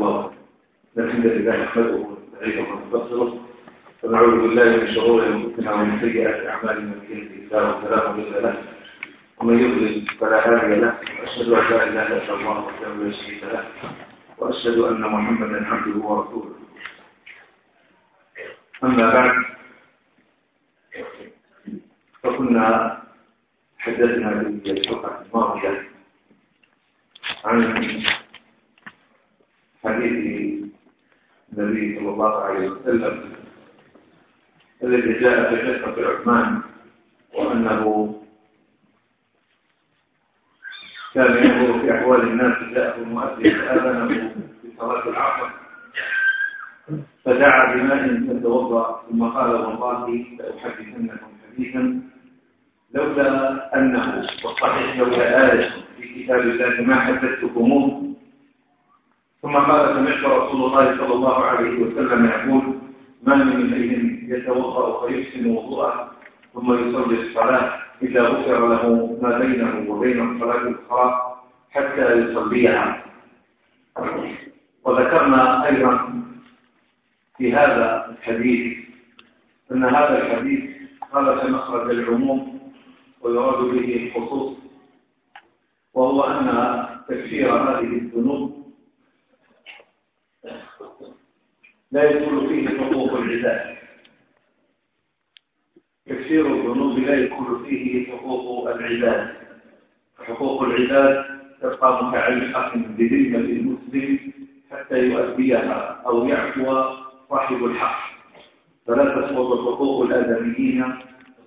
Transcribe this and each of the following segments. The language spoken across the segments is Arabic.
الله الحمد لله نحمده ونستعينه ونستغفره ونعوذ بالله من شرور أنفسنا ومن سيئات أعمالنا من يهده الله فلا مضل له ومن يضلل فلا هادي له وأشهد أن لا إله إلا الله وحده لا شريك له وأشهد أن محمدا عبده ورسوله. أما بعد فكنا حدثنا في الحلقة الماضية عن حديث النبي صلى الله عليه وسلم الذي جاء في قصة عثمان وأنه كان ينظر في أحوال الناس جاءه المؤذن فآذنه في صلاة العصر. فدعا بماء فتوضأ ثم قال والله لأحدثنكم حديثا لولا أنه والصحيح لولا آية في كتاب الله ما حدثتكموه. ثم قال سمعت رسول الله صلى الله عليه وسلم يقول ما من امرئ يتوضأ فيحسن وضوءه ثم يصلي الصلاة إلا غفر له ما بينه وبين الصلاة الأخرى حتى يصليها. وذكرنا أيضا في هذا الحديث أن هذا الحديث خرج مخرج العموم ويراد به الخصوص وهو أن تكفير هذه الذنوب لا يدخل فيه حقوق العباد تكفير الذنوب لا يدخل فيه حقوق العباد. حقوق العباد تبقى متعلقة بذمة المسلم حتى يؤديها أو يعفو صاحب الحق. فلا تسقط حقوق الآدميين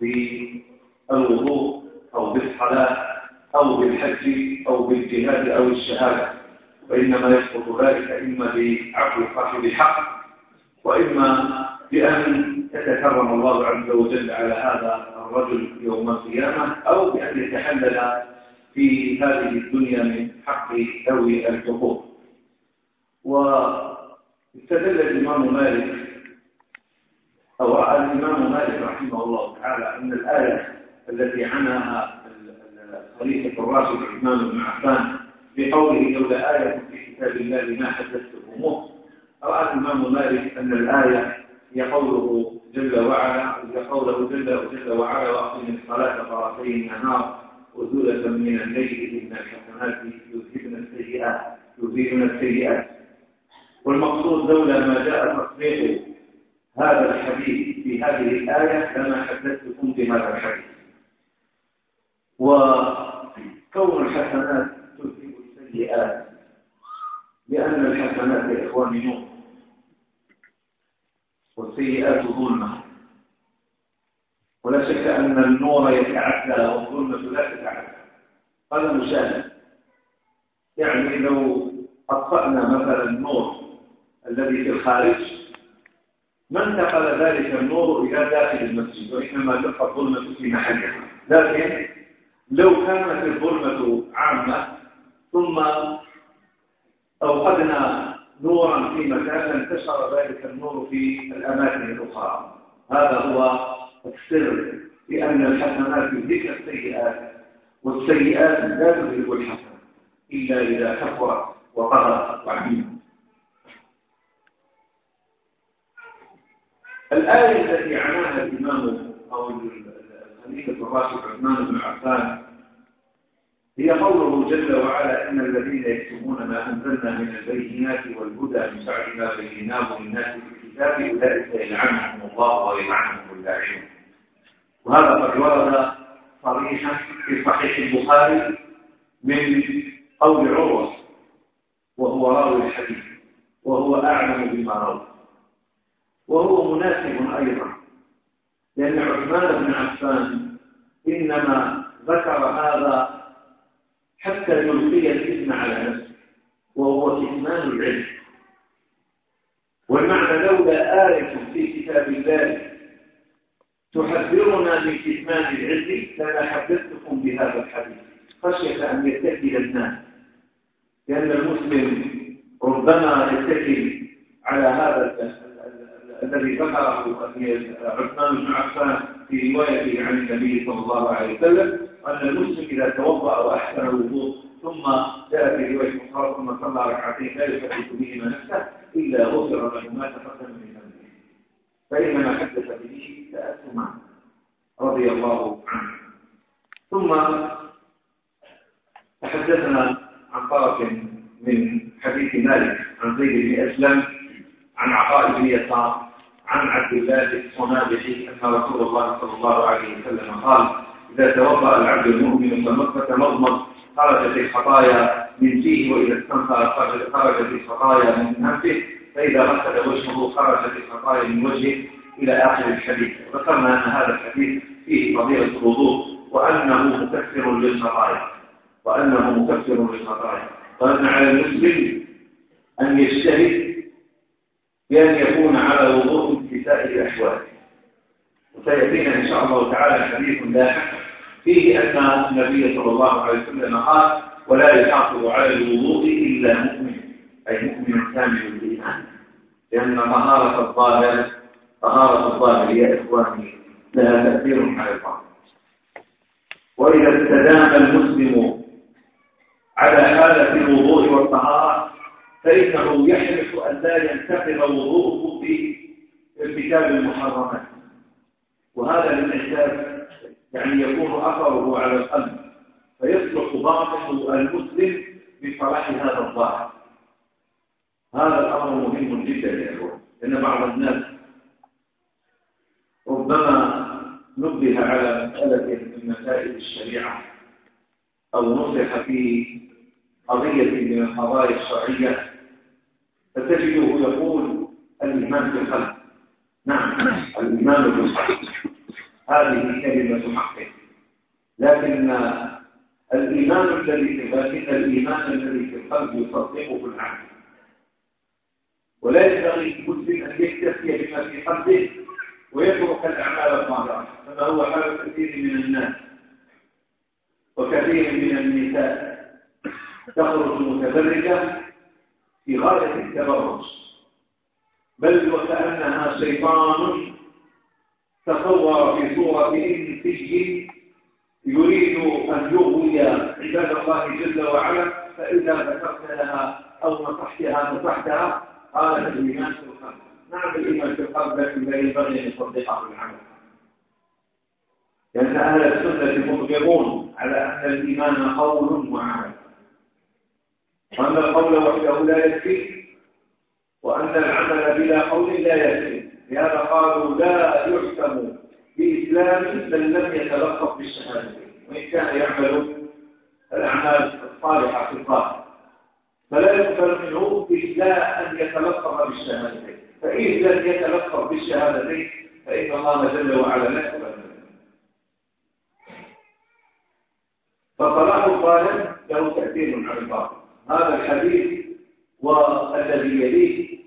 بالوضوء أو بالصلاة أو بالحج أو بالجهاد أو الشهادة. وإنما يسقط ذلك إما بعفو صاحب الحق وإما بأن يتكرم الله عز وجل على هذا الرجل يوم القيامة أو بأن يتحلل في هذه الدنيا من حق ذوي الحقوق. واستدل الإمام مالك أو رأى الإمام مالك رحمه الله تعالى أن الآية التي عناها الخليفة الراشد عثمان بن عفان بقوله لولا آية في كتاب الله ما حدثتكموه رأى الإمام مالك أن الآية هي قوله جل وعلا هي قوله جل, جل وعلا وأقم الصلاة طرفي النهار وزولة من الليل إن الحسنات يذهبن السيئات يذهبن السيئات. والمقصود لولا ما جاء تصديق هذا الحديث في هذه الآية لما حدثتكم بهذا الحديث. وكون الحسنات تذهب السيئات لأن الحسنات يا إخواني نور. والسيئات ظلمة. ولا شك أن النور يتعدى والظلمة لا تتعدى. هذا مشاهد. يعني لو أطفأنا مثلا النور الذي في الخارج ما انتقل ذلك النور إلى داخل المسجد؟ وإنما تبقى الظلمة في محلها. لكن لو كانت الظلمة عامة ثم أوقدنا نورا في مكان انتشر ذلك النور في الأماكن الأخرى. هذا هو السر لأن الحسنات ذكر السيئات والسيئات لا تذهب الحسنة إلا إذا كفرت وطغت وعميت الآية التي عناها الإمام أو الخليفة الراشد عثمان بن عفان هي قوله جل وعلا إن الذين يكتمون ما أنزلنا من البينات والهدى من بعد ما بيناه للناس في الكتاب أولئك يلعنهم الله ويلعنهم اللاعنون. وهذا قد ورد صريحا في صحيح البخاري من قول عروة وهو راوي الحديث وهو أعلم بما روى. وهو مناسب أيضا لأن عثمان بن عفان إنما ذكر هذا حتى يلقي الإثم على نفسه وهو كتمان العلم. والمعنى لولا آية في كتاب الله تحذرنا من كتمان العلم لما حدثتكم بهذا الحديث. خشية أن يتكل الناس. لأن المسلم ربما يتكل على هذا الذي ذكره عثمان بن عفان في روايته عن النبي صلى الله عليه وسلم. أن المسلم إذا توضأ وأحسن الوضوء ثم جاء في رواية أخرى ثم صلى ركعتين لا يحدث بهما نفسه إلا غفر له ما تقدم من ذنبه. فإنما حدث به تأثما رضي الله عنه. ثم تحدثنا عن طرف من حديث مالك عن زيد بن أسلم عن عطاء بن يسار عن عبد الله الصنابحي أن رسول الله صلى الله عليه وسلم قال إذا توضأ العبد المؤمن فمكة مضمض خرجت الخطايا من فيه وإذا استنخر خرجت الخطايا من أنفه فإذا غسل وجهه خرجت الخطايا من وجهه إلى آخر الحديث. ذكرنا أن هذا الحديث فيه فضيلة الوضوء وأنه مكفر للخطايا. وأنه مكفر للخطايا. وأن على المسلم أن يجتهد بأن يكون على وضوء في سائر الأحوال. وسيأتينا إن شاء الله تعالى حديث لاحق فيه أن النبي صلى الله عليه وسلم قال ولا يحافظ على الوضوء إلا مؤمن. أي مؤمن كامل الإيمان لأن طهارة الظاهر طهارة الظاهر يا إخواني لها تأثير على الظاهر وإذا استدام المسلم على حالة الوضوء والطهارة فإنه يحرص أن لا ينتقل وضوءه في ارتكاب المحرمات وهذا للإحساس يعني يكون أثره على القلب فيصلح باطن المسلم بصلاح هذا الظاهر هذا الأمر مهم جدا يا أخوان لأن بعض الناس ربما نبه على مسألة من مسائل الشريعة أو نصح في قضية من القضايا الشرعية فتجده يقول الإيمان في القلب نعم. الإيمان القلب هذه كلمة حق. لكن الإيمان الذي في لكن الإيمان الذي في القلب يصدقه العقل ولا ينبغي للمسلم أن يكتفي بما في قلبه ويترك الأعمال الظاهرة هذا هو حال كثير من الناس وكثير من النساء. تخرج متبرجة في غاية التبرج. بل وكأنها شيطان تصور في صورة إنسي يريد أن يغوي عباد الله جل وعلا فإذا ذكرت لها أو نصحتها نصحتها قالت الإيمان في القلب. نعم الإيمان في القلب لكن لا ينبغي أن يصدقه بالعمل لأن أهل السنة مطبقون على أن الإيمان قول وعمل. وأن القول وحده لا يكفي وأن العمل بلا قول لا يكفي. لهذا قالوا لا يحكم بإسلام من لم يتلفظ بالشهادة. وإن كان يعمل الأعمال الصالحة في القلب فلا يقبل منه إلا أن يتلفظ بالشهادتين فإن لم يتلفظ بالشهادتين فإن الله جل وعلا لا يقبل منه. فصلاح الظالم له تأثير على الباطل. هذا الحديث والذي يليه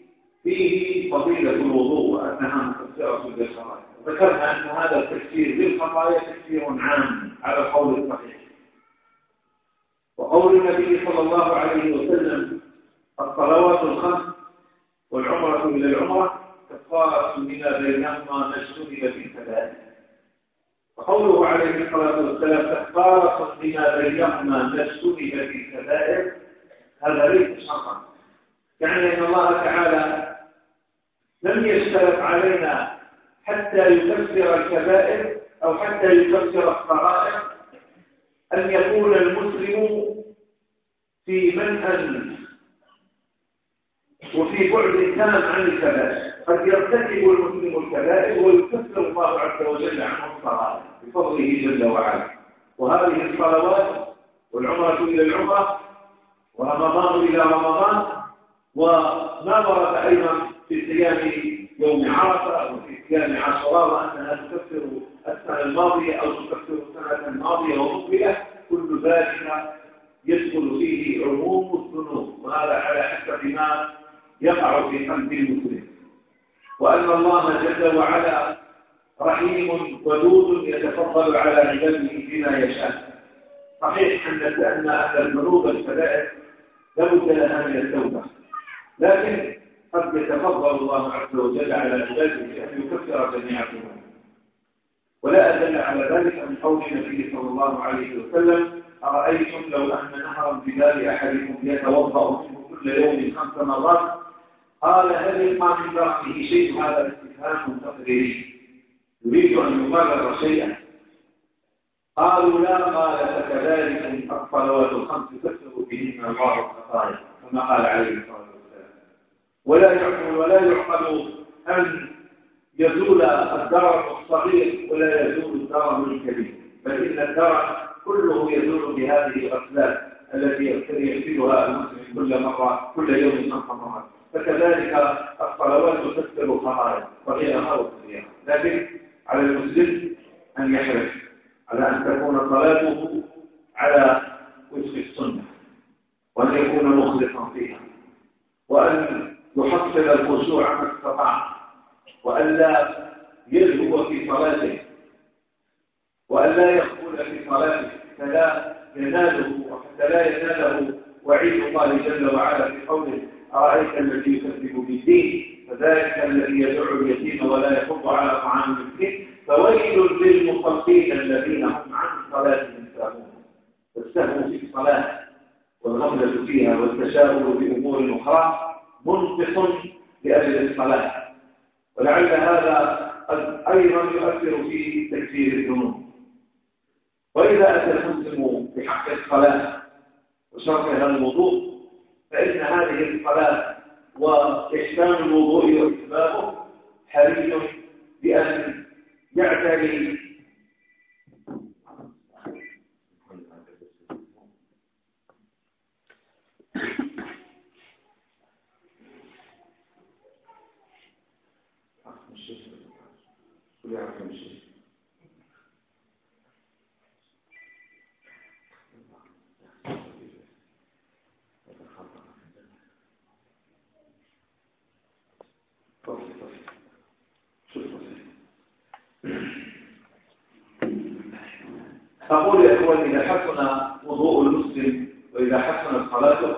فيه فضيلة الوضوء وأنها مكفرة للخطايا ذكرنا أن هذا التفسير للخطايا تفسير عام على القول الصحيح. وقول النبي صلى الله عليه وسلم الصلوات الخمس والعمرة إلى العمرة كفارة لما بينهما ما اجتنب في الكبائر وقوله عليه الصلاة والسلام كفارة لما بينهما ما اجتنب في الكبائر هذا ليس شرطا. يعني أن الله تعالى لم يشترط علينا حتى يكفر الكبائر أو حتى يكفر الصغائر أن يكون المسلم في منهج وفي بعد تام عن الكبائر. قد يرتكب المسلم الكبائر ويكفر الله عز وجل عنه الصغائر بفضله جل وعلا. وهذه الصلوات والعمرة إلى العمرة ورمضان إلى رمضان وما ورد أيضا في صيام يوم عرفة أو في صيام عاشوراء وأنها تكفر السنة الماضية أو تكفر السنة الماضية ومقبلة. كل ذلك يدخل فيه عموم الذنوب وهذا على حسب ما يقع في قلب المسلم. وأن الله جل وعلا رحيم ودود يتفضل على عباده بما يشاء. صحيح أن أن الذنوب الكبائر لابد لها من التوبة. لكن قد يتفضل الله عز وجل على عباده بأن يكفر جميع الذنوب ولا أدل على ذلك من قول النبي صلى الله عليه وسلم أرأيتم لو أن نهرا ببال أحدكم يتوضأ منه كل يوم خمس مرات؟ قال هل يبقى من رأسه شيء هذا الاستفهام تقريري يريد أن يبرر شيئا. قالوا لا قال فكذلك الصلوات الخمس تكتب بهن الله الخطايا كما قال عليه الصلاة والسلام. ولا يعقل ولا يعقل أن يزول الدرر الصغير ولا يزول الدرر الكبير. بل إن الدرر كله يزول بهذه الأسباب التي يغسلها المسلم كل مرة كل يوم خمس مرات. فكذلك الصلوات تكثر الخطايا صغيرها وكبيرها لكن على المسلم أن يحرص على أن تكون صلاته على وجه السنة وأن يكون مخلصا فيها وأن يحصل الخشوع ما استطاع وأن لا يلهو في صلاته وأن لا يقول في صلاته فلا يناله وحتى لا يناله وعيد الله جل وعلا في قوله أرأيت الذي يكذب بالدين؟ فذلك الذي يدعو اليتيم ولا يحض على طعام المسكين. فويل للمصلين الذين هم عن صلاتهم ساهون فاستهموا في الصلاة والغفلة فيها والتشاؤم بأمور أخرى. منقص لأجل الصلاة. ولعل هذا أيضا يؤثر في تكفير الذنوب. وإذا أتى المسلم بحق الصلاة وشرطها الوضوء فإن هذه الصلاة وإحسان الوضوء وإتباعه حري بأن يعتني أقول يا إخوان إذا حسن وضوء المسلم وإذا حسنت صلاته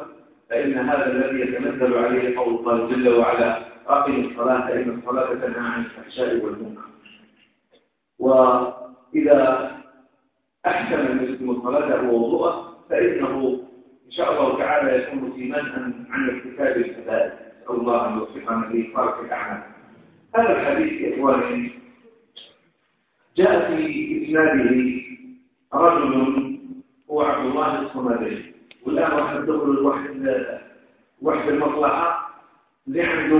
فإن هذا الذي يتنزل عليه قول الله جل وعلا أقم الصلاة إن الصلاة تنهى عن الفحشاء والمنكر. وإذا أحسن المسلم صلاته ووضوءه فإنه إن شاء الله تعالى يكون في منع عن ارتكاب الكبائر نسأل الله أن يوفقنا لفرق الأعمال. هذا الحديث يا إخواني جاء في إسناده رجل هو عبد الله الصمدي والآن راح ندخل الوحد وحد المصلحة اللي عنده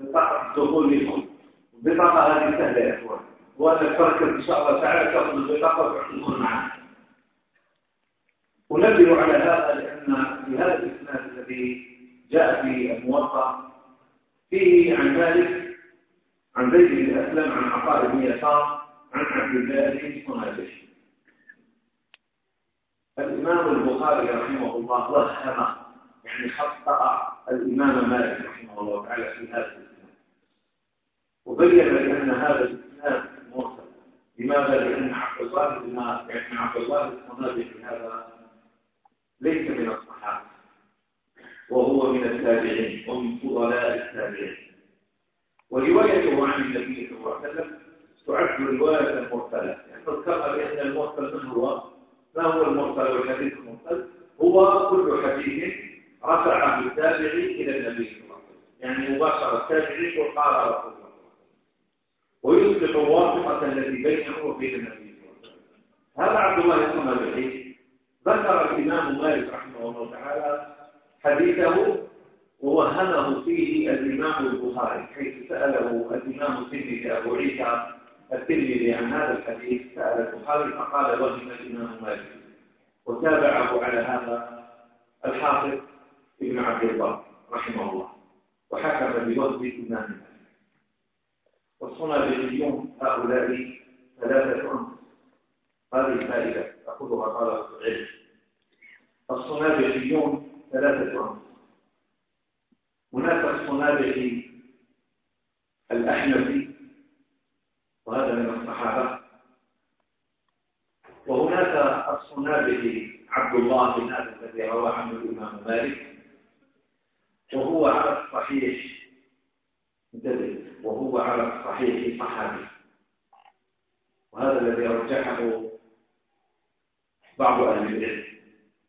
بطاقة دخول لهم. البطاقة هذه سهلة يا إخوان وأنا تركب إن شاء الله تعالى تأخذ البطاقة وتدخل معنا ونبه على هذا لأن في هذا الإسناد الذي جاء في الموطأ فيه عن مالك عن زيد بن أسلم عن عطاء بن يسار عن عبد الله بن صنابش الإمام البخاري رحمه الله وهم يعني خطأ الإمام مالك رحمه الله تعالى في هذا الإسلام وبين بأن هذا مرسل لماذا؟ لأن عبد الله بن يعني عبد الله الصنابي في هذا ليس من الصحابة وهو من التابعين ومن فضلاء التابعين. وروايته عن النبي صلى الله عليه وسلم تعد رواية مرسلة يعني ذكر بأن المرسل من هو؟ ما هو المرسل والحديث المرسل؟ هو كل حديث رفعه التابعي إلى النبي صلى الله عليه وسلم يعني مباشرة التابعي وقال رسول ويصبح الواسطة التي بينه وبين وسلم. هذا عبد الله بن الحديث ذكر الإمام مالك رحمه الله تعالى حديثه ووهمه فيه الإمام البخاري حيث سأله الإمام الترمذي أبو عيسى الترمذي عن هذا الحديث سأل البخاري فقال وهم الإمام مالك. وتابعه على هذا الحافظ ابن عبد الله رحمه الله. وحكم بوصف إمام مالك. والصنابليون هؤلاء ثلاثة أنفس. هذه فائدة أخذها طالب العلم. الصنابليون ثلاثة أنفس. هناك الصنابلي الأحنفي وهذا من الصحابة. وهناك الصنابلي عبد الله بن أبي الذي روى عنه الإمام مالك وهو على الصحيح انتبه. وهو على الصحيح صحابي. وهذا الذي رجحه بعض أهل العلم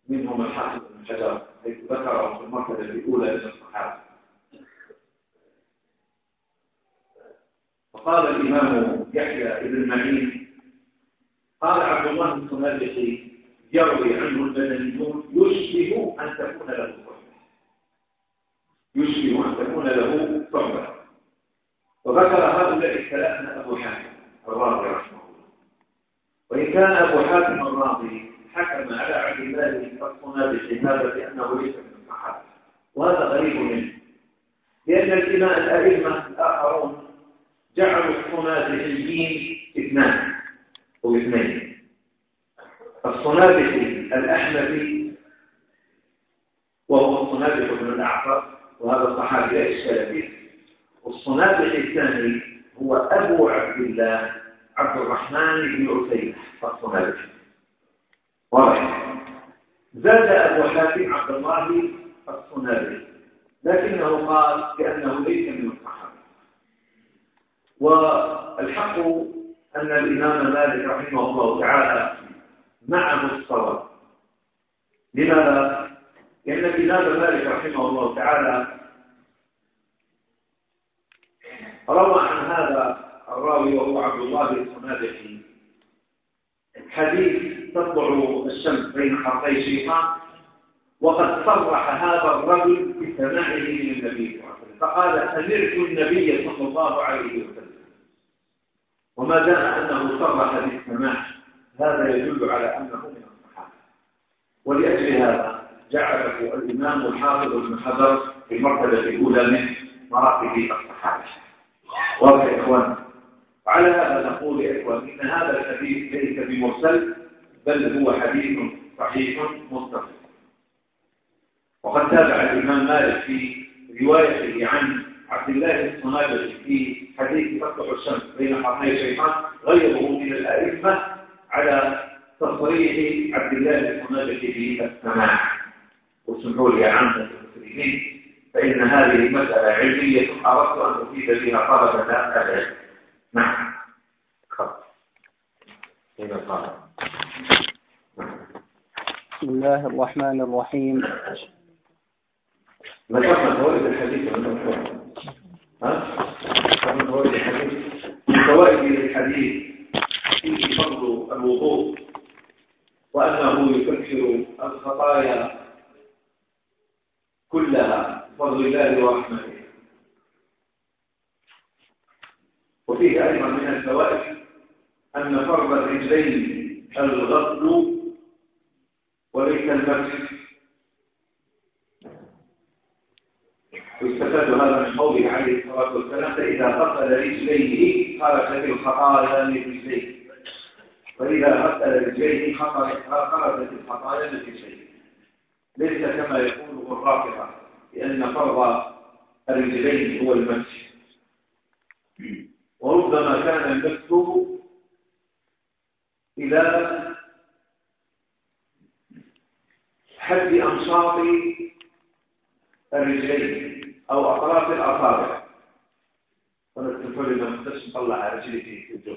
منهم الحافظ بن حجر حيث ذكره في المرتبة الأولى من الصحابة. وقال الإمام يحيى بن معين قال عبد الله الصنابحي يروي عنه المدنيون يشبه أن تكون له صحبة. يشبه أن تكون له صحبة. وذكر هؤلاء الثلاثة أبو حاتم الرازي رحمه الله. وإن كان أبو حاتم الرازي حكم على الله الصنابحي هذا بأنه ليس من الصحابة وهذا غريب منه. لأن الإمام الأئمة الآخرون جعلوا الصنابحيين اثنان أو اثنين. الصنابحي الأحمدي وهو الصنابح بن الأعصر وهذا الصحابي لا والصنابحي الثاني هو أبو عبد الله عبد الرحمن بن عسيد الصنابحي واضح. زاد أبو حاتم عبد الله الصنابحي لكنه قال بأنه ليس من الصحابة. والحق أن الإمام مالك رحمه الله تعالى معه الصواب لماذا؟ لأن الإمام مالك رحمه الله تعالى روى عن هذا الراوي وهو عبد الله الصنابحي حديث تطلع الشمس بين حرفي شيطان وقد صرح هذا الرجل بسماعه من النبي صلى الله عليه وسلم. فقال سمعت النبي صلى الله عليه وسلم. وما دام أنه صرح بالسماع هذا يدل على أنه من الصحابة. ولأجل هذا جعله الإمام الحافظ ابن حجر في المرتبة الأولى من مراتب الصحابة. واضح يا إخوان وعلى هذا نقول يا إخوان إن هذا الحديث ليس بمرسل بل هو حديث صحيح متصل وقد تابع الإمام مالك في روايته عن عبد الله الصنابلي في حديث تطلع الشمس بين حرمي الشيطان غيره من الأئمة على تصريح عبد الله الصنابلي في السماع. واسمحوا لي عامة المسلمين. فإن هذه مسألة علمية أردت أن أفيد بها طلبة العلم نعم. بسم الله الرحمن الرحيم. ذكرنا فوائد الحديث من ها؟ من فوائد الحديث. من فوائد الحديث فيه فضل الوضوء وأنه يكفر الخطايا كلها. فضل الله ورحمته. وفيه أيضا من الفوائد أن فرض الرجلين الغسل وليس المسح ويستفاد هذا من قوله عليه الصلاة والسلام فإذا غسل رجليه خرجت الخطايا من رجليه وإذا غسل رجليه خرجت الخطايا من رجليه ليس كما يقوله الرافضة. لأن فرض الرجلين هو المسح وربما كان المسح إلى حد أنشاط الرجلين أو أطراف الأصابع. ونتفل لما نقدرش نطلع رجلي في الجو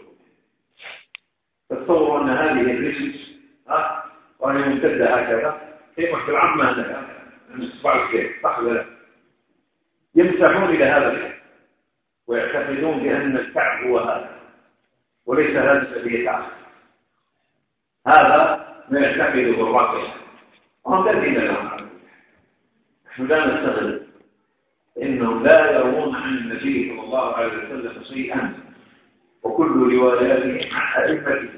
تصوروا أن هذه الرجل ها؟ وأنا ممتدة هكذا. هي محت العظمة هكذا نصبع الكيف صح ولا لا يمسحون إلى هذا الكيف ويعتقدون بأن الكعب هو هذا وليس هذا الذي يتعب هذا ما يعتقده الراقي وهم تأتينا لهم. نحن لا نستغل إنهم لا يرون عن النبي صلى الله عليه وسلم شيئا. وكل رواياتهم عن أئمته.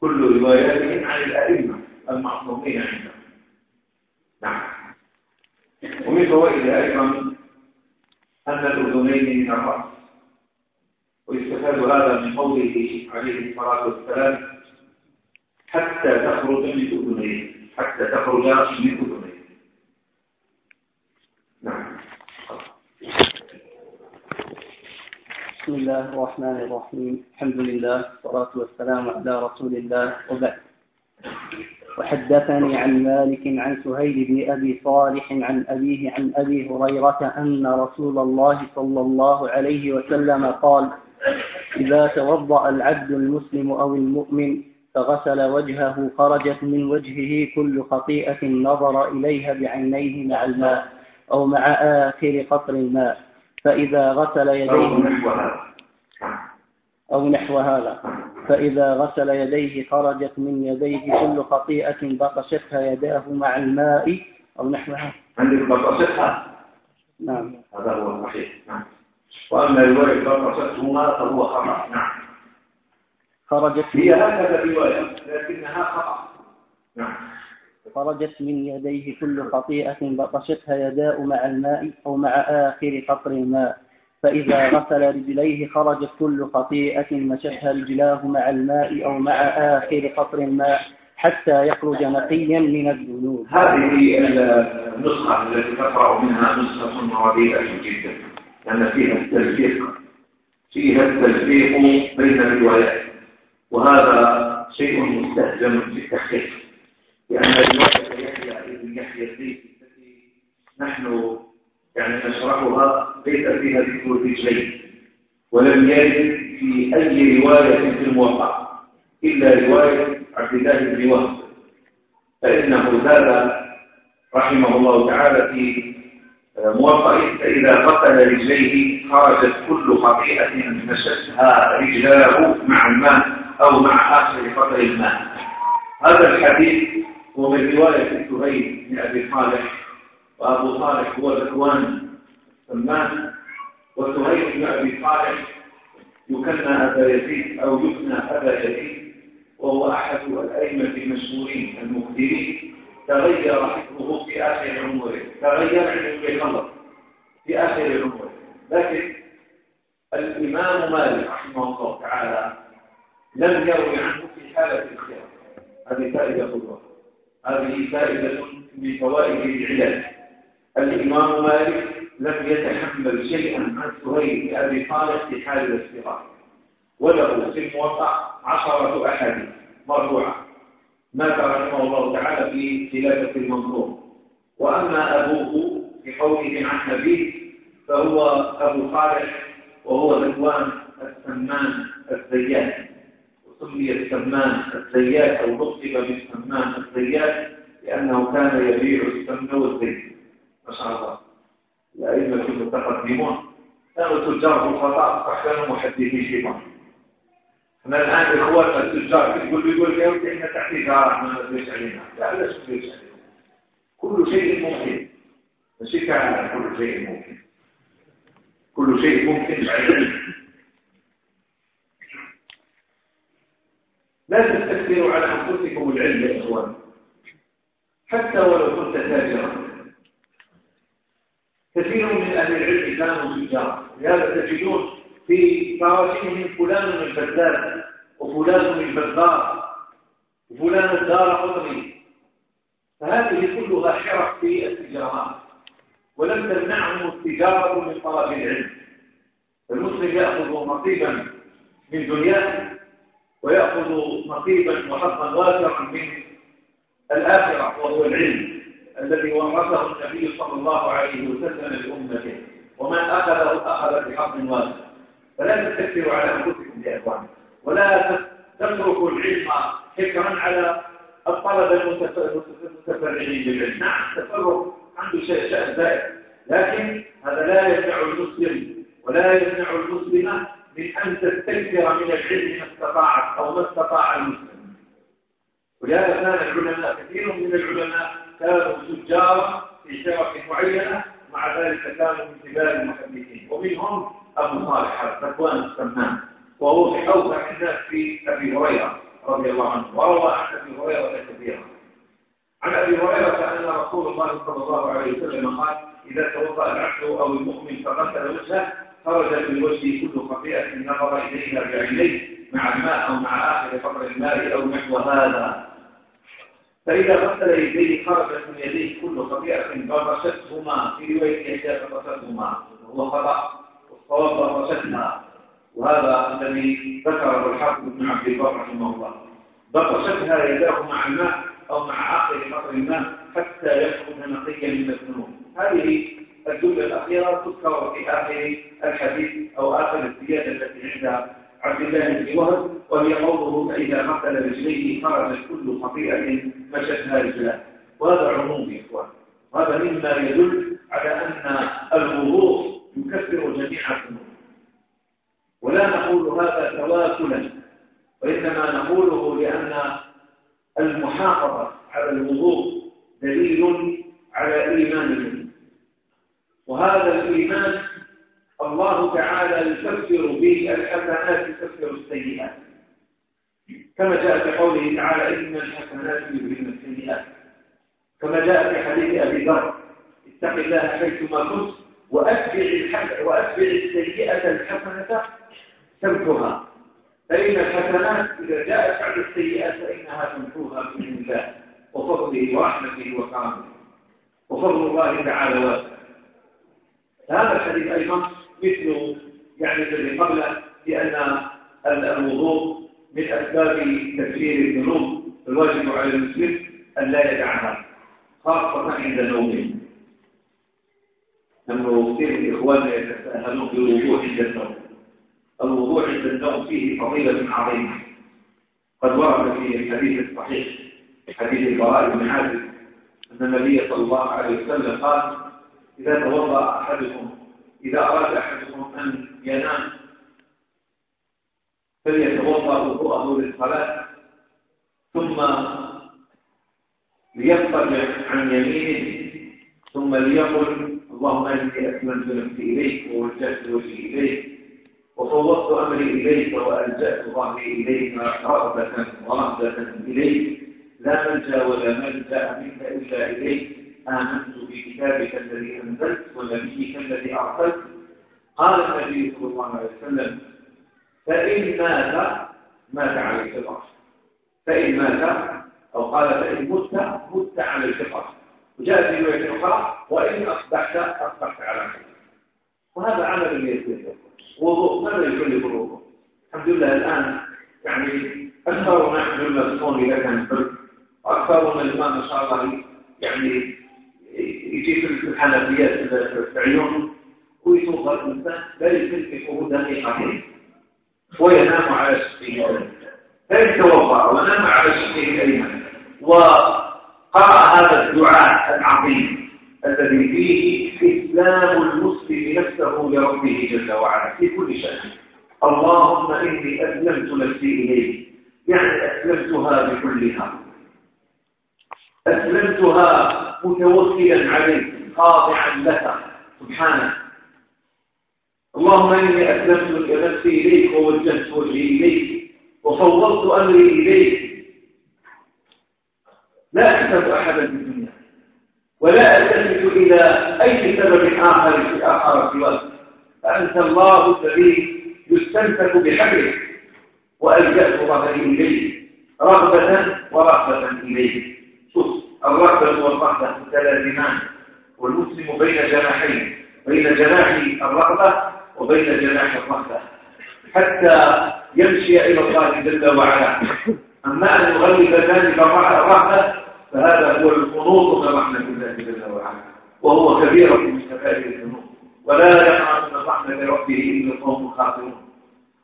كل رواياتهم عن الأئمة المعصومين عندهم نعم فوائد أيضا أن الأذنين من الرأس. ويستفاد هذا من قوله عليه الصلاة والسلام حتى تخرج من أذنيه حتى تخرج من أذنيه. بسم الله الرحمن الرحيم. الحمد لله والصلاة والسلام على رسول الله. وبعد. وحدثني عن مالك عن سهيل بن أبي صالح عن أبيه عن أبي هريرة أن رسول الله صلى الله عليه وسلم قال إذا توضأ العبد المسلم أو المؤمن فغسل وجهه خرجت من وجهه كل خطيئة نظر إليها بعينيه مع الماء أو مع آخر قطر الماء فإذا غسل يديه أو نحو هذا. فإذا غسل يديه خرجت من يديه كل خطيئة بطشتها يداه مع الماء. أو نحوها عندك بطشتها نعم. هذا هو الصحيح. نعم. وأما رواية بطشتهما فهو خطأ. نعم. خرجت هي هكذا رواية لكنها خطأ. نعم. خرجت من يديه كل خطيئة بطشتها يداء مع الماء أو مع آخر قطر الماء. فإذا غسل رجليه خرجت كل خطيئة مشتها رجلاه مع الماء أو مع آخر قطر الماء حتى يخرج نقيا من الذنوب. هذه النسخة التي تقرأ منها نسخة رديئة جدا لأن فيها التلفيق. فيها التلفيق بين الروايات. وهذا شيء مستهجن في التحقيق. لأن رواية يحيى بن يحيى نحن يعني نشرحها ليس فيها ذكر الرجلين ولم يرد في أي رواية في الموقع إلا رواية عبد الله بن وهب. فإنه زاد رحمه الله تعالى في موقع فإذا قتل رجليه خرجت كل خطيئة مشتها رجلاه مع الماء أو مع آخر قطر الماء. هذا الحديث هو من رواية سهيل بن أبي صالح وأبو صالح هو ذكوان سمان وسهيل بن أبي صالح يكنى أبا يزيد أو يكنى أبا يزيد وهو أحد الأئمة المشهورين المكثرين تغير حفظه في آخر عمره تغير علمه يخلص في آخر عمره. لكن الإمام مالك رحمه الله تعالى لم يروي عنه في حالة الخير هذه فائدة خطوة هذه فائدة من فوائد العلاج الإمام مالك لم يتحمل شيئا عن سهيل بن أبي صالح في حال الاستغاثة. وله في الموقع عشرة أحاديث مرفوعة. مات رحمه الله تعالى في خلافة المنصور وأما أبوه بقوله عن أبيه فهو أبو صالح وهو ذكوان السمان الزيات وسمي السمان الزيات أو نصب بالسمان الزيات لأنه كان يبيع السمن والزيت. ما شاء الله الأئمة المتقدمون كانوا تجار الخطأ فكانوا محدثي شيطان إحنا الآن إخواننا التجار يقول يقول لك إحنا تحت إدارة ما نزلش علينا. لا لا نزلش علينا. كل شيء ممكن. ماشي كان كل شيء ممكن. كل شيء ممكن لا تستكثروا على أنفسكم العلم يا إخوان. حتى ولو كنت تاجرا. كثير من أهل العلم كانوا تجارا لهذا تجدون في فراشهم فلان البدال وفلان البذار وفلان الدار قطري فهذه كلها حرف في التجارات ولم تمنعهم التجارة من طلب العلم. المسلم يأخذ نصيبا من دنياه ويأخذ نصيبا وحظا واسعا من الآخرة وهو العلم. الذي ورثه النبي صلى الله عليه وسلم لأمته. ومن أخذه أخذ بحظ واسع فلا تستكثروا على أنفسكم يا إخوان ولا تتركوا العلم فكرا على الطلبة المتفرعين بالعلم. نعم التفرغ عنده شيء شأن زائد. لكن هذا لا يمنع المسلم ولا يمنع المسلمة من أن تستكثر من العلم ما استطاعت أو ما استطاع المسلم. ولهذا كان العلماء كثير من العلماء كانوا تجارا في شرف معينة مع ذلك كانوا من كبار المحدثين. ومنهم أبو صالح الفتوان السمان وهو في أوسع الناس في أبي هريرة رضي الله عنه. وروى عن أبي هريرة كثيرا. عن أبي هريرة أن رسول الله صلى الله عليه وسلم قال إذا توضأ العبد أو المؤمن فغسل وجهه خرج من وجهه كل خطيئة نظر إليها بعينيه مع الماء أو مع آخر قطر الماء أو نحو هذا. فإذا غسل يديه خرجت من يديه كل خطيئة برشتهما في رواية يحيى برشتهما وهو خطأ. والصواب برشتها وهذا الذي ذكره الحافظ ابن عبد البر رحمه الله. برشتها يداه مع الماء أو مع آخر قطر الماء حتى يخرج نقيا من الذنوب. هذه الجملة الأخيرة تذكر في آخر الحديث أو آخر الزيادة التي عند عبد الله بن وهب وهي قوله فإذا قتل رجليه خرجت كل خطيئة مشتها رجلاه. وهذا عموم يا إخوان. وهذا مما يدل على أن الوضوء يكفر جميع الذنوب. ولا نقول هذا تواكلا وإنما نقوله لأن المحافظة على الوضوء دليل على إيمان وهذا الإيمان الله تعالى يكفر به الحسنات يكفر السيئات. كما جاء في قوله تعالى إن الحسنات يذهبن السيئات. كما جاء في حديث أبي ذر اتق الله حيثما كنت وأتبع وأتبع السيئة الحسنة تمحها فإن الحسنات إذا جاءت بعد السيئات فإنها تمحوها بإذن الله وفضله ورحمته وكرمه. وفضل الله تعالى واسع. هذا الحديث أيضا مثل يعني الذي قبله لأن الوضوء من أسباب تكفير الذنوب الواجب على المسلم أن لا يدعها خاصة عند نومه أنه كثير من إخواننا يتساهلون بالوضوء عند النوم. الوضوء عند النوم فيه فضيلة عظيمة. قد ورد في الحديث الصحيح حديث البراء بن عازب أن النبي صلى الله عليه وسلم قال إذا توضأ أحدكم إذا أراد أحدكم أن ينام فليتوضأ وضوءه للصلاة ثم ليضطجع عن يمينه ثم ليقل اللهم إني اسلمت نفسي إليك ووجهت وجهي إليك وفوضت أمري إليك وألجأت ظهري إليك رغبة ورهبه إليك لا ملجأ ولا ملجأ منك إلا إليك. آمنت بكتابك الذي أنزلت ونبيك الذي أرسلت. قال النبي صلى الله عليه وسلم فإن مات مات على الفطر فإن مات أو قال فإن مت مت على الفطرة وجاء في رواية أخرى وإن أصبحت أصبحت على خير وهذا عمل يسير. وضوء ماذا يكلف الوضوء الحمد لله الآن يعني أكثر ما يحمل الصوم إذا كان فرد وأكثر من الإمام ما شاء الله يعني يجي في الحنفيات في عيون ويتوصل الإنسان لا يكلفه دقيقتين وينام على شقه فيتوضأ ونام على شقه الأيمن وقرأ هذا الدعاء العظيم الذي فيه إسلام المسلم نفسه لربه جل وعلا في كل شيء اللهم إني أسلمت نفسي إليك. يعني أسلمتها بكلها. أسلمتها متوكلا عليك خاضعا لك. سبحانك اللهم إني أسلمت نفسي إليك ووجهت وجهي إليك وفوضت أمري إليك. لا أحسب أحدا في الدنيا ولا ألتفت إلى أي سبب آخر في آخر سواك فأنت الله الذي يستمسك بحبلك وألجأت ظهري إليه رغبة ورغبة إليه. شوف الرغبة والرغبة متلازمان والمسلم بين جناحين بين جناح الرغبة وبين جناح الرغبة حتى يمشي إلى الله جل وعلا. أما أن يغلب ذلك الرغبة فهذا هو القنوط من رحمة الله جل وعلا. وهو كبيرة من كبائر الذنوب. ولا يقع من رحمة ربه إلا القوم الخاسرون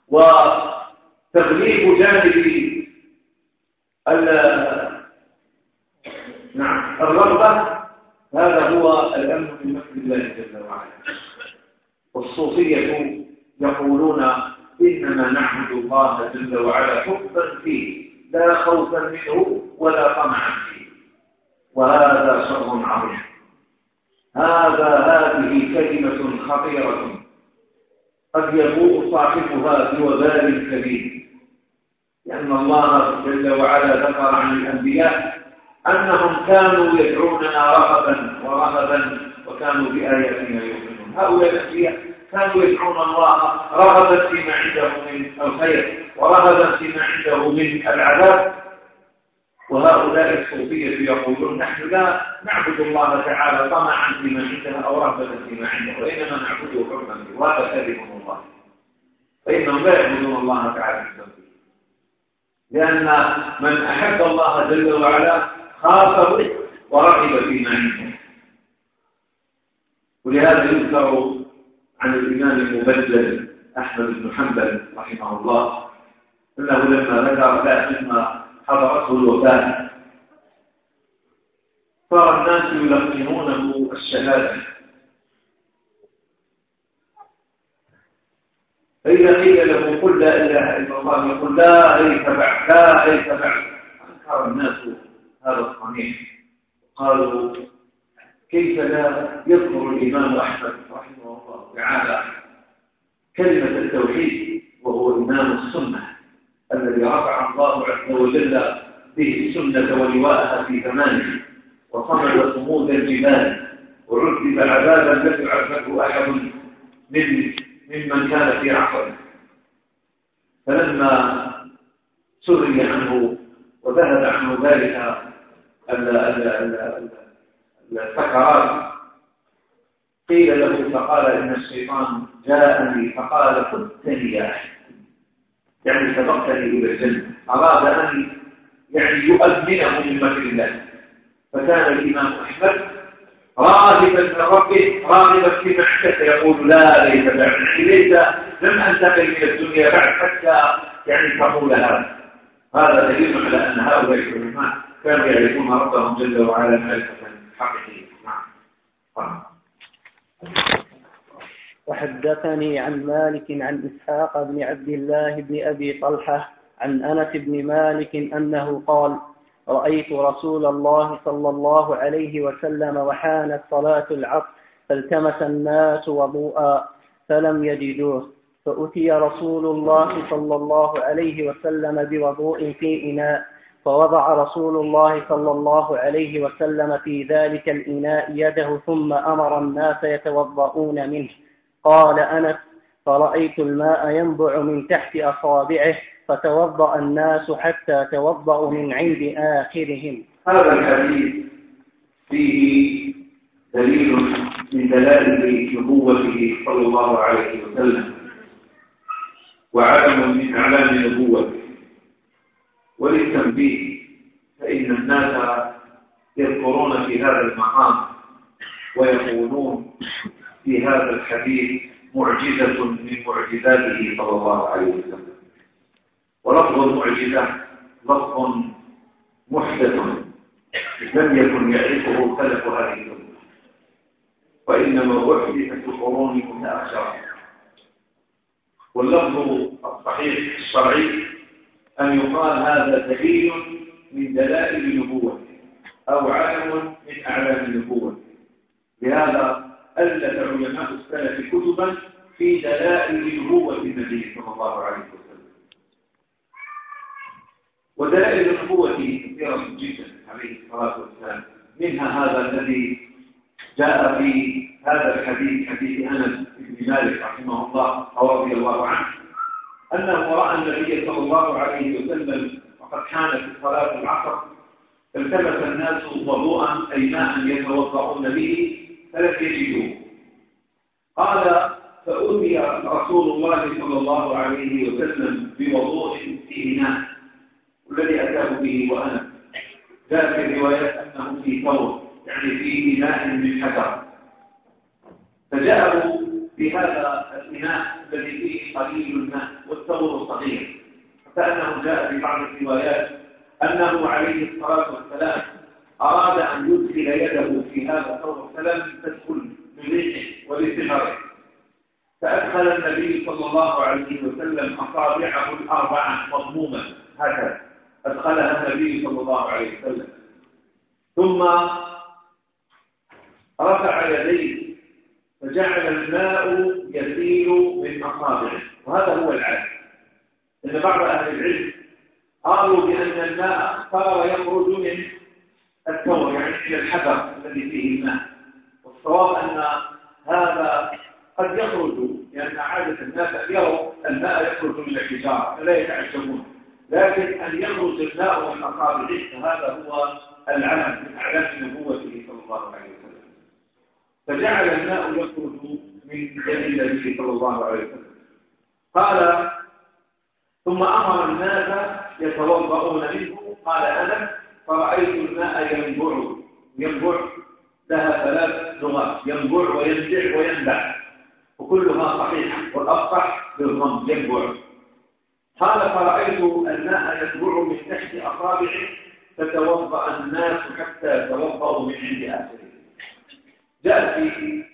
وتغليب جانب نعم الرغبة هذا هو الأمن من مكر الله جل وعلا والصوفية يقولون إنما نعبد الله جل وعلا حبا فيه لا خوفا منه ولا طمعا فيه. وهذا شر عظيم. هذا هذه كلمة خطيرة. قد يبوء صاحبها بوبال كبير. لأن الله جل وعلا ذكر عن الأنبياء أنهم كانوا يدعوننا رغبا ورهبا وكانوا بآياتنا يؤمنون. هؤلاء الأنبياء كانوا يدعون الله رغبا فيما عنده من الخير ورهبا فيما عنده من العذاب. وهؤلاء الصوفية يقولون نحن لا نعبد الله تعالى طمعا فيما عندنا أو رغبة فيما عنده وإنما نعبده حرما وهذا كذب الله. فإنهم لا يعبدون الله تعالى بالتوحيد لأن من أحب الله جل وعلا خافه ورغب فيما عنده. ولهذا يذكر عن الإمام المبجل أحمد بن حنبل رحمه الله أنه لما ذكر لا لما حضرته الوفاة صار الناس يلقنونه الشهادة. فإذا قيل له قل لا إله إلا الله يقول لا ليس بعد لا ليس بعد. أنكر الناس هذا الصنيع قالوا كيف لا يذكر الإمام أحمد رحمه الله تعالى كلمة التوحيد وهو إمام السنة الذي رفع الله عز وجل به السنة ولواءها في زمانه وصمد صمود الجبال وعذب عذابا لم يعذبه أحد من ممن كان في عصره فلما سري عنه وذهب عنه ذلك السكرات قيل له فقال إن الشيطان جاءني فقال خذتني يا أحد يعني سبقتني إلى الجنة. أراد أن يعني يؤمنه من مكر الله. فكان الإمام أحمد راغبا من ربه راغبا في معرفته يقول لا ليس بعد. ليس لم أنتقل من الدنيا بعد حتى يعني تقول هذا. هذا دليل على أن هؤلاء العلماء كانوا يعرفون ربهم جل وعلا معرفة وحدثني عن مالك عن إسحاق بن عبد الله بن أبي طلحة عن أنس بن مالك أنه قال رأيت رسول الله صلى الله عليه وسلم وحانت صلاة العصر فالتمس الناس وضوءا فلم يجدوه. فأتي رسول الله صلى الله عليه وسلم بوضوء في إناء فوضع رسول الله صلى الله عليه وسلم في ذلك الإناء يده ثم أمر الناس يتوضؤون منه. قال أنس فرأيت الماء ينبع من تحت أصابعه فتوضأ الناس حتى توضأوا من عند آخرهم. هذا الحديث فيه دليل من دلائل نبوته صلى الله عليه وسلم وعلم من أعلام نبوته. وللتنبيه فإن الناس يذكرون في هذا المقام ويقولون في هذا الحديث معجزة من معجزاته صلى الله عليه وسلم. ولفظ المعجزة لفظ محدث لم يكن يعرفه سلف هذه الأمة. وإنما أحدث في القرون متأخرة. واللفظ الصحيح الشرعي أن يقال هذا دليل من دلائل نبوته أو علم من أعلام النبوة. لهذا ألف علماء السلف كتبا في دلائل نبوة النبي صلى الله عليه وسلم. ودلائل النبوة كثيرة جدا عليه الصلاة والسلام. منها هذا الذي جاء في هذا الحديث حديث أنس بن مالك رحمه الله رضي الله عنه. أنه رأى النبي صلى الله عليه وسلم وقد كانت صلاة العصر فالتمس الناس وضوءا أي ماء يتوضؤون به فلم يجدوه. قال فأتي رسول الله صلى الله عليه وسلم بوضوء في إناء والذي أتاه به وأنا. جاء في الروايات أنه في ثور يعني في إناء من حجر. فجاءوا بهذا الإناء الذي فيه قليل الماء والثور صغير فكأنه جاء في بعض الروايات أنه عليه الصلاة والسلام أراد أن يدخل يده في هذا الثور فلم تدخل بريحه ولصغره فأدخل النبي صلى الله عليه وسلم أصابعه الأربعة مضمومة. هكذا. أدخلها النبي صلى الله عليه وسلم. ثم رفع يديه فجعل الماء يسيل من أصابعه وهذا هو العادة. إن بعض أهل العلم قالوا بأن الماء صار يخرج من الثور يعني من الحجر الذي فيه الماء. والصواب أن هذا قد يخرج لأن عادة الناس يروا الماء يخرج من الحجارة فلا يتعجبون. لكن أن يخرج الماء من أصابعه فهذا هو العلم من أعلام نبوته صلى الله عليه وسلم. فجعل الماء يخرج من يد النبي صلى الله عليه وسلم. قال ثم أمر الناس يتوضؤون منه. قال أنا فرأيت الماء ينبع ينبع لها ثلاث لغات ينبع وينبع وينبع وكلها صحيحة والأصح بالضم ينبع. قال فرأيت الماء يتبع من تحت أصابعه فتوضأ الناس حتى توضأوا من عند آخره. جاء في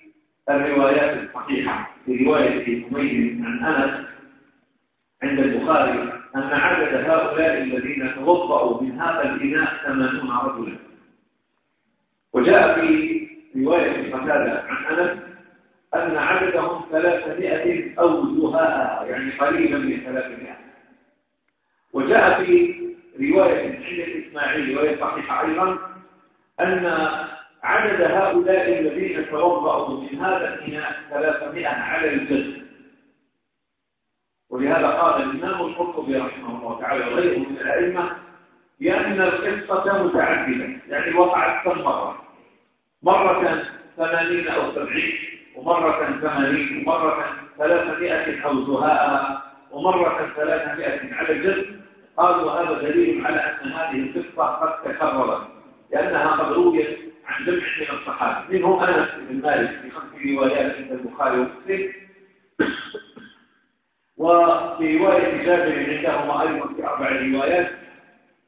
الروايات الصحيحة في رواية حميد عن أنس عند البخاري أن عدد هؤلاء الذين توضأوا من هذا الإناء ثمانون رجلا. وجاء في رواية قتادة عن أنس أن عددهم ثلاثمائة أو زهاء يعني قليلا من ثلاثمائة. وجاء في رواية عند الإسماعيل رواية صحيحة أيضا أن عدد هؤلاء الذين توضأوا من هذا الإناء ثلاثمائة على الجد ولهذا قال الإمام القرطبي رحمه الله تعالى وغيره من الأئمة بأن القصة متعددة يعني وقعت كم مرة؟ مرة ثمانين أو سبعين ومرة ثمانين ومرة ثلاثمائة أو زهاء ومرة ثلاثمائة على الجد قالوا هذا دليل على أن هذه القصة قد تكررت لأنها قد رويت جمع من الصحابة. منهم أنس بن مالك في خمس روايات عند البخاري ومسلم. وفي رواية جابر عندهما أيضا في أربع روايات.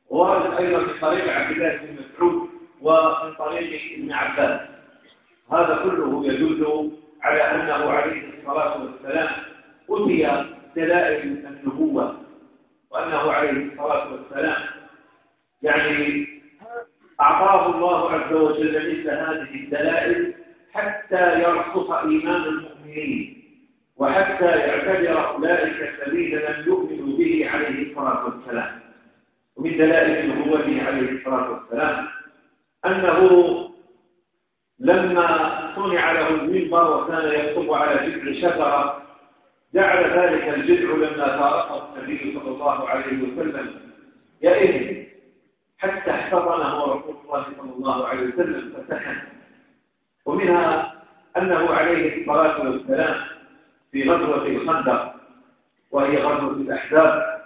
وورد أيضا في طريق عبد الله بن مسعود ومن طريق ابن عباس. هذا كله يدل على أنه عليه الصلاة والسلام أتي دلائل النبوة وأنه عليه الصلاة والسلام. يعني أعطاه الله عز وجل مثل هذه الدلائل حتى يرسخ إيمان المؤمنين وحتى يعتبر أولئك الذين لم يؤمنوا به عليه الصلاة والسلام. ومن دلائل نبوته عليه الصلاة والسلام أنه لما صنع له المنبر وكان يخطب على جذع شجرة جعل ذلك الجذع لما فارقه النبي صلى الله عليه وسلم. يئن حتى احتضنه رسول الله صلى الله عليه وسلم فسكن ومنها أنه عليه الصلاة والسلام في غزوة الخندق وهي غزوة الأحزاب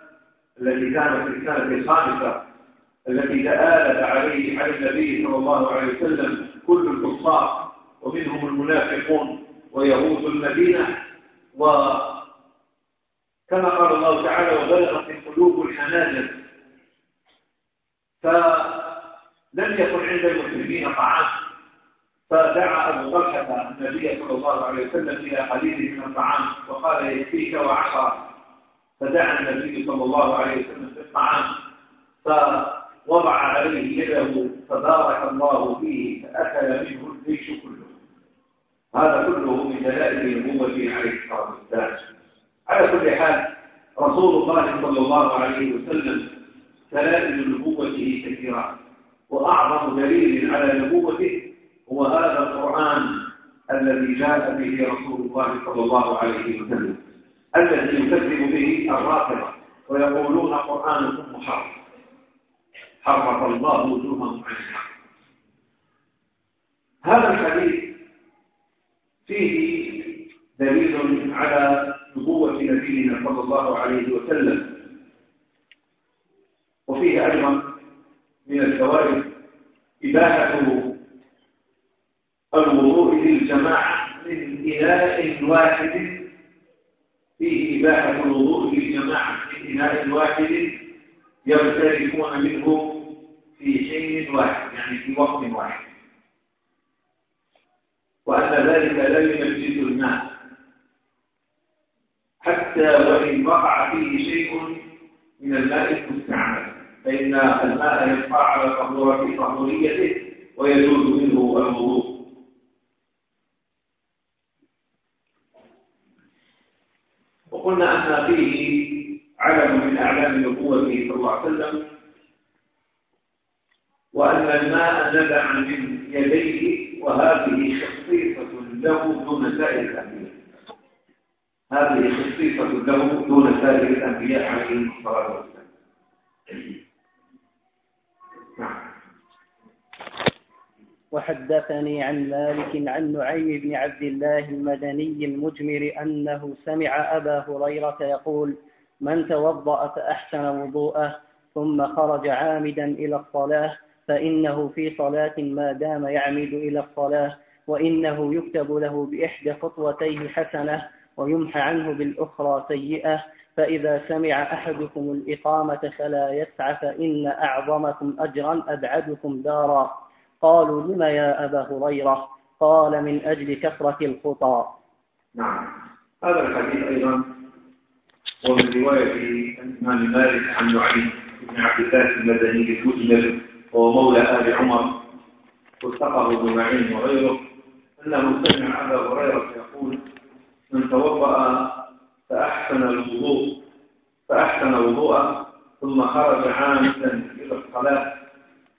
التي كانت في السنة الخامسة التي تآلف عليه على النبي صلى الله عليه وسلم كل الكفار ومنهم المنافقون ويهود المدينة. وكما قال الله تعالى وبلغت القلوب الحناجر فلم يكن عند المسلمين طعام. فدعا أبو طلحة النبي صلى الله عليه وسلم إلى قليل من الطعام وقال يكفيك وعشرة فدعا النبي صلى الله عليه وسلم بالطعام. فوضع عليه يده فبارك الله فيه فأكل منه الجيش كله. هذا كله من دلائل نبوته عليه الصلاة والسلام. على كل حال رسول الله صلى الله عليه وسلم دلائل نبوته كثيرة. وأعظم دليل على نبوته هو هذا القرآن الذي جاء به رسول الله صلى الله عليه وسلم الذي يكذب به الرافضة ويقولون قرآنكم محرف حرف الله وجوههم عن هذا الحديث فيه دليل على نبوة نبينا صلى الله عليه وسلم. وفيه أيضا من الفوائد إباحة الوضوء للجماعة من إناء واحد. فيه إباحة الوضوء للجماعة من إناء واحد يغترفون منه في حين واحد يعني في وقت واحد. وأن ذلك لا ينجد الماء حتى وإن وقع فيه شيء من الماء المستعمل. فإن الماء يبقى على طهوريته ويجوز منه الوضوء وقلنا أن فيه علم من أعلام نبوته صلى الله عليه وسلم وأن الماء نبع من يديه وهذه خصيصة له دون سائر الأنبياء. هذه خصيصة له دون سائر الأنبياء عليه الصلاة والسلام نعم وحدثني عن مالك عن نعيم بن عبد الله المدني المجمر أنه سمع أبا هريرة يقول من توضأ فأحسن وضوءه ثم خرج عامدا إلى الصلاة فإنه في صلاة ما دام يعمد إلى الصلاة وإنه يكتب له بإحدى خطوتيه حسنة ويمحى عنه بالأخرى سيئة فإذا سمع أحدكم الإقامة فلا يسعى فإن أعظمكم أجرا أبعدكم دارا. قالوا لم يا أبا هريرة؟ قال من أجل كثرة الخطى. نعم. هذا الحديث أيضا ومن رواية الإمام مالك عن نعيم بن عبد الله المدني المجمل وهو مولى آل عمر والتقى ابن معين وغيره أنه سمع أبا هريرة يقول من توضأ فأحسن الوضوء فأحسن وضوءه ثم خرج عامدا إلى الصلاة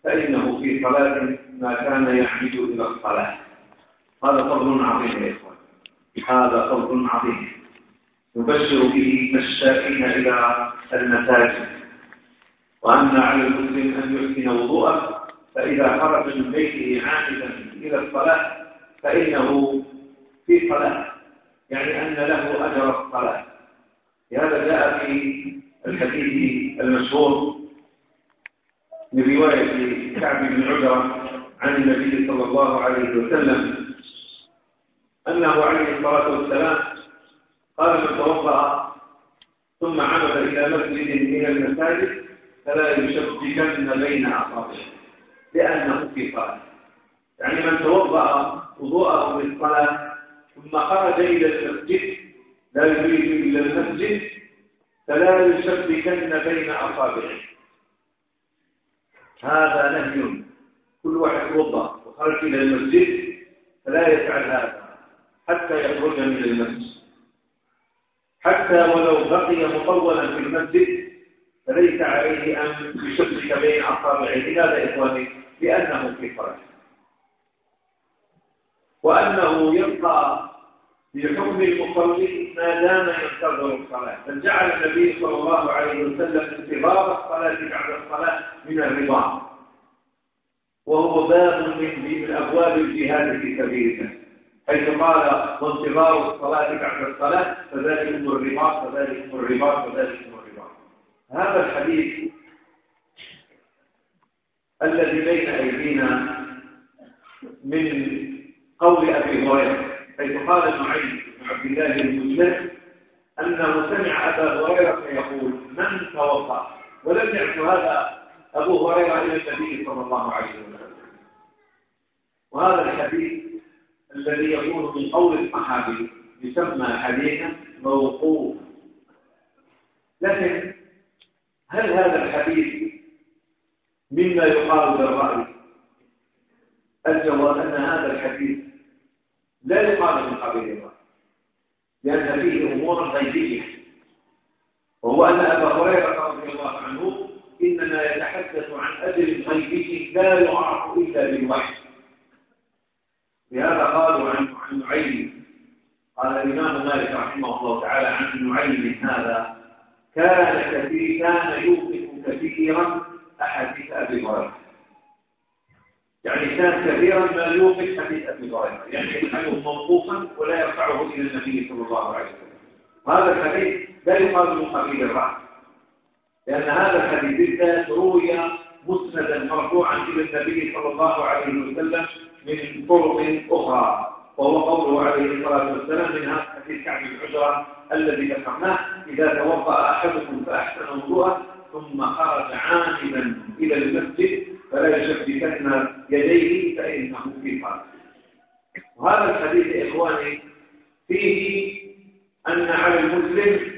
فإنه في صلاة ما كان يحمد إلى الصلاة. هذا فضل عظيم يا إخوان. هذا فضل عظيم. نبشر به الشاكين إلى المساجد. وأن على المسلم أن يحسن وضوءه فإذا خرج من بيته عامدا إلى الصلاة فإنه في صلاة. يعني أن له أجر الصلاة. لهذا جاء في الحديث المشهور من رواية كعب بن عجرة عن النبي صلى الله عليه وسلم أنه عليه الصلاة والسلام قال من توضأ ثم عمد إلى مسجد من المساجد فلا يشبكن بين أصابعه لأنه في صلاة. يعني من توضأ وضوءه للصلاة ثم خرج إلى المسجد لا يريد إلا المسجد فلا يشبكن بين أصابعه هذا نهي كل واحد توضأ وخرج إلى المسجد فلا يفعل هذا حتى يخرج من المسجد. حتى ولو بقي مطولا في المسجد فليس عليه أن يشبك بين أصابعه. لماذا إخواني؟ لأنه في فرج. وأنه يبقى بحكم المصلي ما دام ينتظر الصلاة. بل جعل النبي صلى الله عليه وسلم انتظار الصلاة بعد الصلاة من الرضا. وهو باب من أبواب الجهاد في سبيل الله حيث قال وانتظار الصلاة بعد الصلاة فذلك الرباط فذلك الرباط فذلك الرباط. هذا الحديث الذي بين أيدينا من قول أبي هريرة حيث قال معين بن عبد الله المسلم أنه سمع أبا هريرة يقول من توضأ ولم يعد هذا أبو هريرة إلى النبي صلى الله عليه وسلم. وهذا الحديث الذي يكون من قول الصحابي يسمى حديثا موقوف. لكن هل هذا الحديث مما يقال بالرأي؟ الجواب أن هذا الحديث لا يقال من قبيل الرأي لأن فيه أمور غيبية. وهو أن أبا هريرة رضي الله عنه إنما يتحدث عن أجل غيبي لا يعرف إلا بالوحي. لهذا قالوا عن عن نعيم. قال الإمام مالك رحمه الله تعالى عن نعيم هذا كان كثير كان يوقف كثيرا أحاديث أبي هريرة. يعني كان كثيرا ما يوقف حديث أبي هريرة. يعني يجعله موقوفا ولا يرفعه إلى النبي صلى الله عليه وسلم. وهذا الحديث لا يقال من قبيل الرأي لأن هذا الحديث بالذات روي مسندا مرفوعا إلى النبي صلى الله عليه وسلم من طرق أخرى وهو قوله عليه الصلاة والسلام من هذا حديث كعب الحجرة الذي ذكرناه إذا توضأ أحدكم فأحسن وضوءه ثم خرج عامدا إلى المسجد فلا يشبكن يديه فإنه في فرق وهذا الحديث إخواني فيه أن على المسلم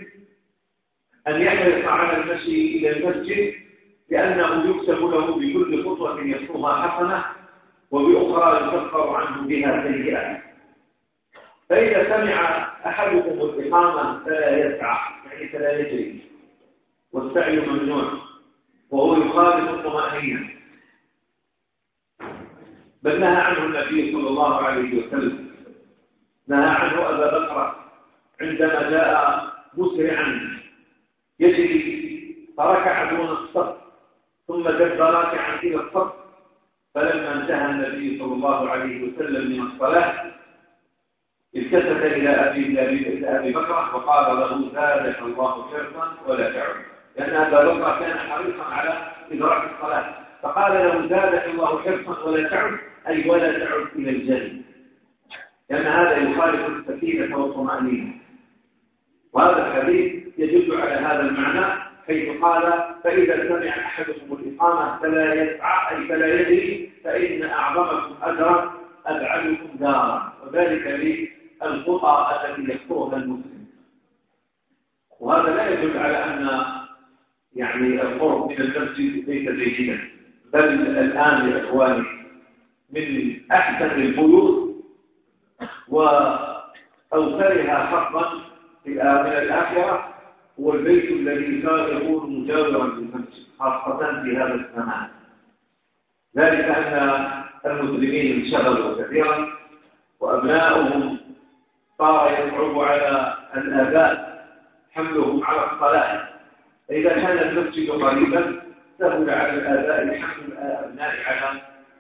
أن يحرص على المشي إلى المسجد لأنه يكتب له بكل خطوة يخطوها حسنة وبأخرى يكفر عنه بها سيئة. فإذا سمع أحدكم الإقامة فلا يسعى يعني فلا يجري. والسعي ممنوع. وهو يخالف الطمأنينة. بل نهى عنه النبي صلى الله عليه وسلم. نهى عنه أبا بكر عندما جاء مسرعا. يجري فركع دون الصف ثم دب راكعا إلى الصف فلما انتهى النبي صلى الله عليه وسلم من الصلاة التفت إلى أبي, أبي بكر وقال له زادك الله شرطا ولا تعد لأن أبا بكر كان حريصا على إدراك الصلاة. فقال له زادك الله حرصا ولا تعد أي ولا تعد إلى الجنة. لأن هذا يخالف السكينة والطمأنينة. وهذا الحديث يدل على هذا المعنى حيث قال فإذا سمع أحدكم الإقامة فلا يسعى أي فلا يدري فإن أعظمكم أجرا أبعدكم دارا. وذلك للخطى التي يخطوها المسلم. وهذا لا يدل على أن يعني القرب من المسجد ليس جيدا بل الآن يا إخواني من أحسن البيوت وأوثرها حقا من الآخرة. هو البيت الذي كان يكون مجاورا للمسجد خاصة في هذا الزمان. ذلك أن المسلمين انشغلوا كثيرا وأبناؤهم صار يصعب على الآباء حملهم على الصلاة. فإذا كان المسجد قريبا سهل على الآباء حمل الأبناء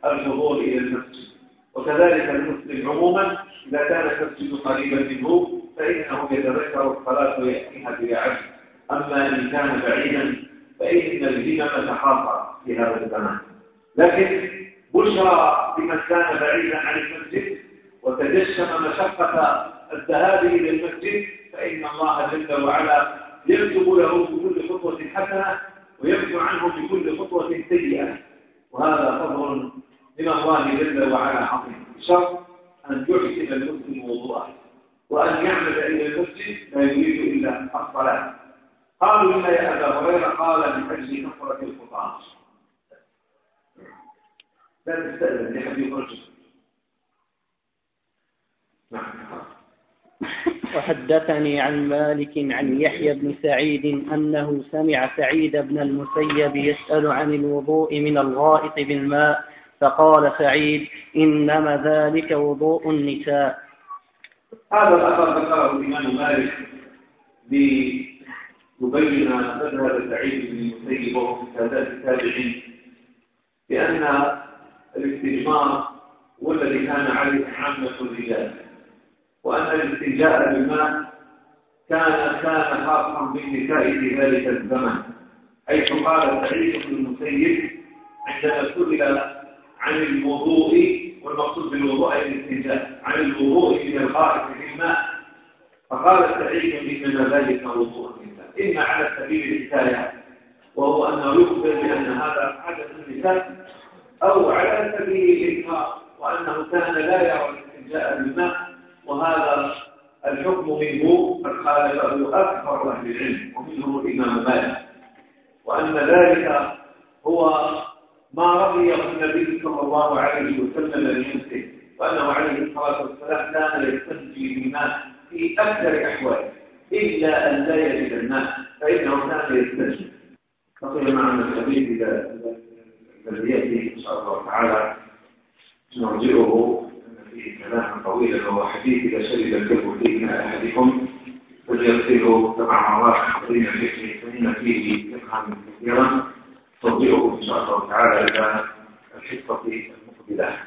على الحضور إلى المسجد. وكذلك المسلم عموما إذا كان المسجد قريبا منه فإنه يتذكر الصلاة ويأتيها عجل أما إن كان بعيدا فإن الهمم تخاطر في هذا الزمان. لكن بشرى بمن كان بعيدا عن المسجد وتجشم مشقة الذهاب إلى المسجد فإن الله جل وعلا يكتب له بكل خطوة حسنة ويكتب عنه بكل خطوة سيئة. وهذا فضل من الله جل وعلا عظيم. شرط أن يحسن المسلم وضوءه. وأن يعمل إلى المسجد لا يريد إلا الصلاة. قالوا لما يا أبا هريرة قال من أجل كثرة لا تستأذن لحديث رجل نعم. وحدثني عن مالك عن يحيى بن سعيد أنه سمع سعيد بن المسيب يسأل عن الوضوء من الغائط بالماء فقال سعيد إنما ذلك وضوء النساء. هذا الأثر ذكره الإمام مالك ليبين مذهب سعيد بن المسيب وهو من سادات التابعين بأن الاستجمار هو الذي كان عليه عامة الرجال وأن الاستنجاء بالماء كان كان خاصا بالنساء في ذلك الزمن حيث قال سعيد بن المسيب عندما سئل عن الوضوء والمقصود بالوضوء الاستنجاء. عن الوضوء من الغائط في الماء فقال سعيد إنما ذلك وضوء النساء إما على سبيل الحكاية وهو أنه يخبر بأن هذا حدث النساء أو على سبيل الإنكار وأنه كان لا يرى الاستنجاء بالماء. وهذا الحكم منه قد خالفه أكثر أهل العلم ومنهم الإمام مالك. وأن ذلك هو ما رضيه النبي صلى الله عليه وسلم لنفسه وأنه عليه الصلاة والسلام كان يستنجي بالماء في أكثر أحواله إلا أن لا يجد الماء فإنه كان يستنجي فقيل معنا الحديث إذا الذي يأتي إن شاء الله تعالى نرجعه فيه كلاما طويلا وهو حديث إذا شرب الكلب فيه من أحدكم فليغسله سبع مرات عظيما فإن فيه فقها كثيرا. تطبيقه إن شاء الله تعالى إلى الحصة المقبلة.